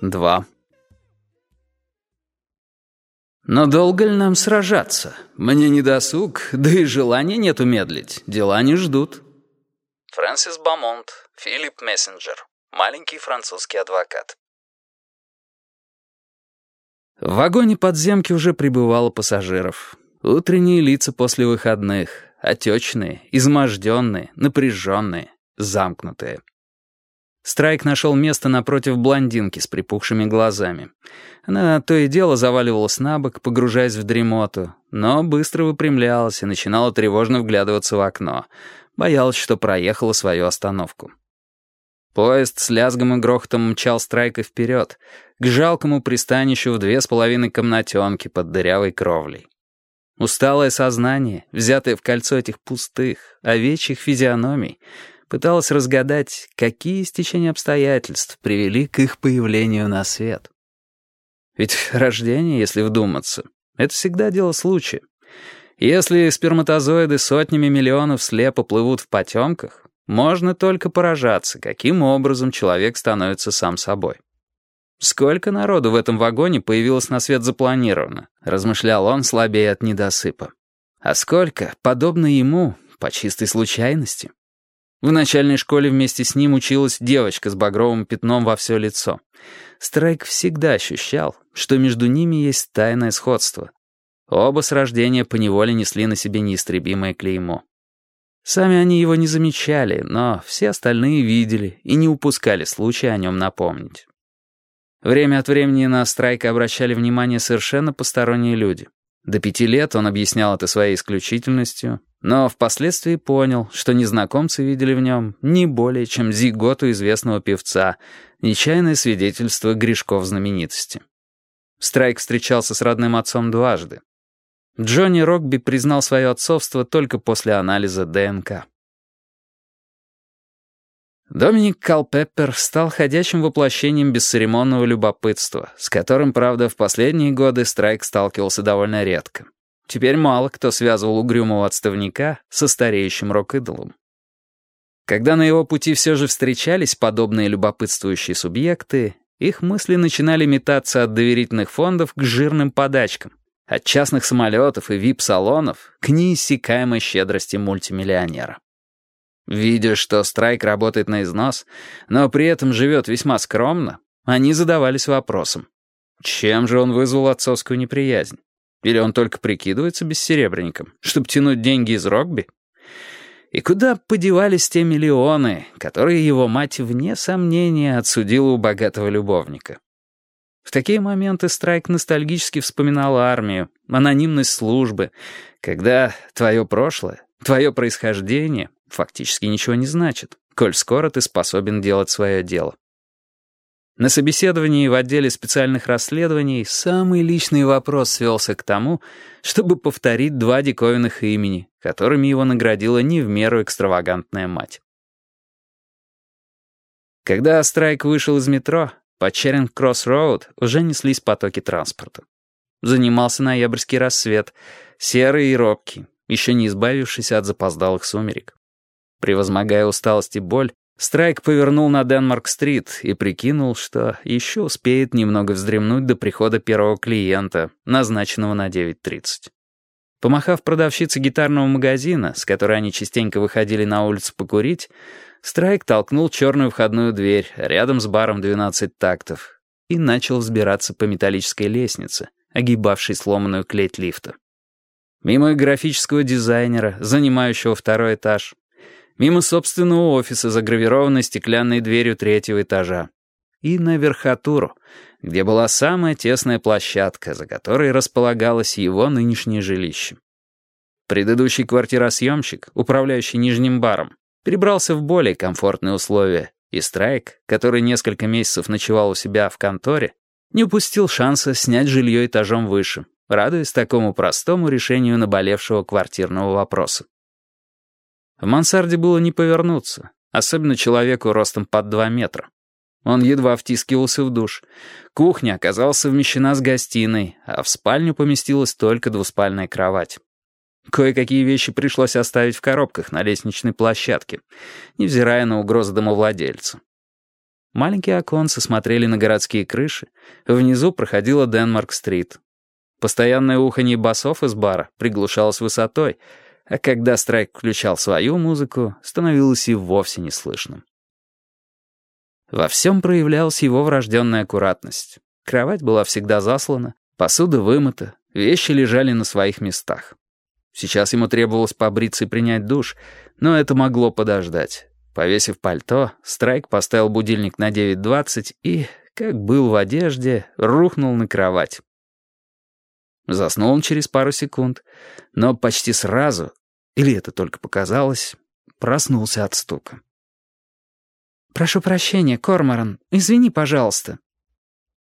Два. Но долго ли нам сражаться? Мне не досуг, да и желания нет умедлить. Дела не ждут. Фрэнсис Бамонт, Филипп Мессенджер. Маленький французский адвокат. В вагоне подземки уже прибывало пассажиров. Утренние лица после выходных, отечные, изможденные, напряженные, замкнутые. Страйк нашел место напротив блондинки с припухшими глазами. Она то и дело заваливалась на бок, погружаясь в дремоту, но быстро выпрямлялась и начинала тревожно вглядываться в окно. Боялась, что проехала свою остановку. Поезд с лязгом и грохотом мчал Страйка вперед, к жалкому пристанищу в две с половиной комнатенки под дырявой кровлей. Усталое сознание, взятое в кольцо этих пустых, овечьих физиономий — пыталась разгадать, какие стечения обстоятельств привели к их появлению на свет. Ведь рождение, если вдуматься, это всегда дело случая. Если сперматозоиды сотнями миллионов слепо плывут в потемках, можно только поражаться, каким образом человек становится сам собой. «Сколько народу в этом вагоне появилось на свет запланированно?» — размышлял он, слабее от недосыпа. «А сколько, подобно ему, по чистой случайности?» В начальной школе вместе с ним училась девочка с багровым пятном во все лицо. Страйк всегда ощущал, что между ними есть тайное сходство. Оба с рождения поневоле несли на себе неистребимое клеймо. Сами они его не замечали, но все остальные видели и не упускали случая о нем напомнить. Время от времени на Страйка обращали внимание совершенно посторонние люди. До пяти лет он объяснял это своей исключительностью, но впоследствии понял, что незнакомцы видели в нем не более, чем зиготу известного певца, нечаянное свидетельство грешков знаменитости. Страйк встречался с родным отцом дважды. Джонни Рокби признал свое отцовство только после анализа ДНК. Доминик Калпеппер стал ходячим воплощением бесцеремонного любопытства, с которым, правда, в последние годы Страйк сталкивался довольно редко. Теперь мало кто связывал угрюмого отставника со стареющим рок-идолом. Когда на его пути все же встречались подобные любопытствующие субъекты, их мысли начинали метаться от доверительных фондов к жирным подачкам, от частных самолетов и вип-салонов к неиссякаемой щедрости мультимиллионера. Видя, что Страйк работает на износ, но при этом живет весьма скромно, они задавались вопросом. Чем же он вызвал отцовскую неприязнь? Или он только прикидывается бессеребренником, чтобы тянуть деньги из рогби? И куда подевались те миллионы, которые его мать, вне сомнения, отсудила у богатого любовника? В такие моменты Страйк ностальгически вспоминал армию, анонимность службы, когда твое прошлое, твое происхождение фактически ничего не значит, коль скоро ты способен делать свое дело. На собеседовании в отделе специальных расследований самый личный вопрос свелся к тому, чтобы повторить два диковинных имени, которыми его наградила не в меру экстравагантная мать. Когда Страйк вышел из метро, по Черинг-Кросс-Роуд уже неслись потоки транспорта. Занимался ноябрьский рассвет, серый и робкий, еще не избавившийся от запоздалых сумерек. Превозмогая усталость и боль, Страйк повернул на Денмарк-стрит и прикинул, что еще успеет немного вздремнуть до прихода первого клиента, назначенного на 9.30. Помахав продавщице гитарного магазина, с которой они частенько выходили на улицу покурить, Страйк толкнул черную входную дверь рядом с баром 12 тактов и начал взбираться по металлической лестнице, огибавшей сломанную клеть лифта. Мимо графического дизайнера, занимающего второй этаж, мимо собственного офиса, загравированной стеклянной дверью третьего этажа, и на верхотуру, где была самая тесная площадка, за которой располагалось его нынешнее жилище. Предыдущий квартиросъемщик, управляющий нижним баром, перебрался в более комфортные условия, и Страйк, который несколько месяцев ночевал у себя в конторе, не упустил шанса снять жилье этажом выше, радуясь такому простому решению наболевшего квартирного вопроса. В мансарде было не повернуться, особенно человеку ростом под два метра. Он едва втискивался в душ. Кухня оказалась совмещена с гостиной, а в спальню поместилась только двуспальная кровать. Кое-какие вещи пришлось оставить в коробках на лестничной площадке, невзирая на угрозы домовладельцу. Маленькие оконцы смотрели на городские крыши, внизу проходила Денмарк-стрит. Постоянное уханье басов из бара приглушалось высотой, а когда Страйк включал свою музыку, становилось и вовсе неслышным. Во всем проявлялась его врожденная аккуратность. Кровать была всегда заслана, посуда вымыта, вещи лежали на своих местах. Сейчас ему требовалось побриться и принять душ, но это могло подождать. Повесив пальто, Страйк поставил будильник на 9.20 и, как был в одежде, рухнул на кровать. Заснул он через пару секунд, но почти сразу, или это только показалось, проснулся от стука. «Прошу прощения, Корморан, извини, пожалуйста».